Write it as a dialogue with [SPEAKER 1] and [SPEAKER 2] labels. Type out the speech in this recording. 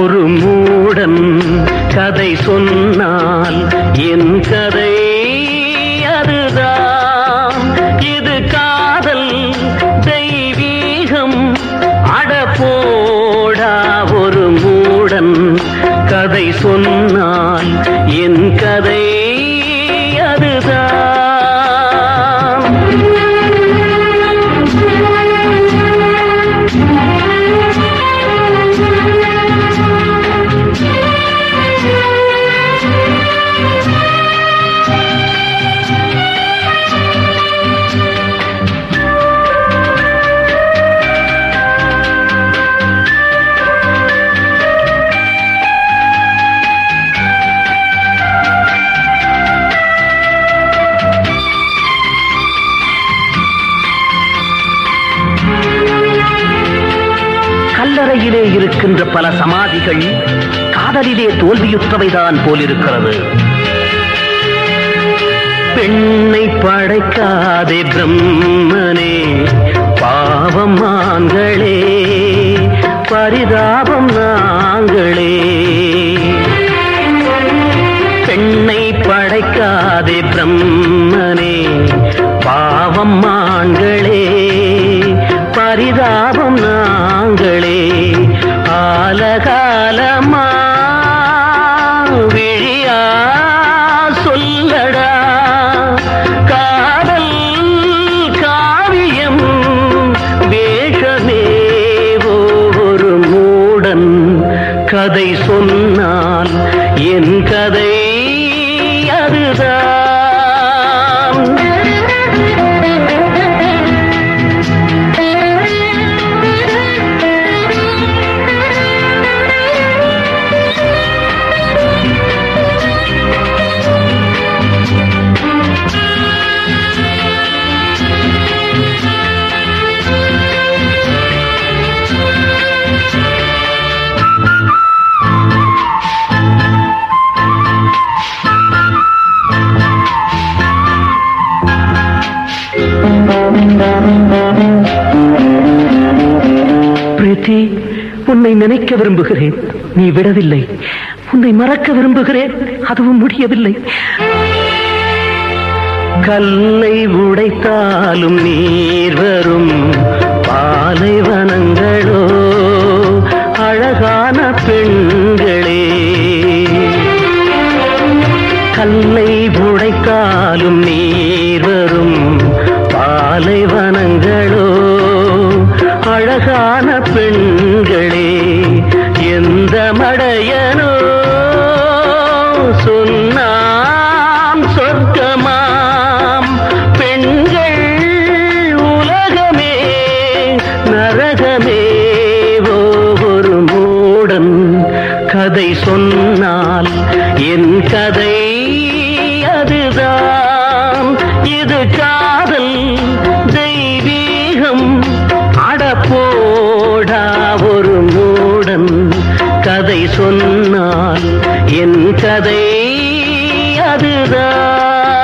[SPEAKER 1] ஒரு மூடன் கதை சொன்னால் என் கதை அதுதான். இது காதல் தெய்வீகம். அடப்போடா ஒரு மூடன் கதை சொன்னால் என் கதை அதுதான். கல்லறையிலே இருக்கின்ற பல சமாதிகள் காதலிலே தோல்வியுற்றவைதான் போலிருக்கிறது. பெண்ணை படைக்காதே பிரம்மனே பாவம் ஆண்களே பரிதாபம் நாங்களே. பெண்ணை படைக்காதே பிரம்மனே பாவம் ஆண்களே பரிதாபம் நாங்களே. கதை சொன்னால் என் கதை அதுதான். பிரீத்தி உன்னை நினைக்க விரும்புகிறேன். நீ விடவில்லை. உன்னை மறக்க விரும்புகிறேன். அதுவும் முடியவில்லை. கல்லை உடைத்தாலும் நீர் வரும். பாலைவனங்களோ அழகான பெண்களே. கல்லை உடைத்தாலும் நீர் வரும். பாலைவனங்களோ அழகான பெண்களே எந்த மடையனோ சொன்னாம் சொர்க்கமாம். பெண்கள் உலகமே நரகமே ஓ ஒரு மூடன் கதை சொன்னால் என் கதை சொன்னால் என் கதை அதுதான்.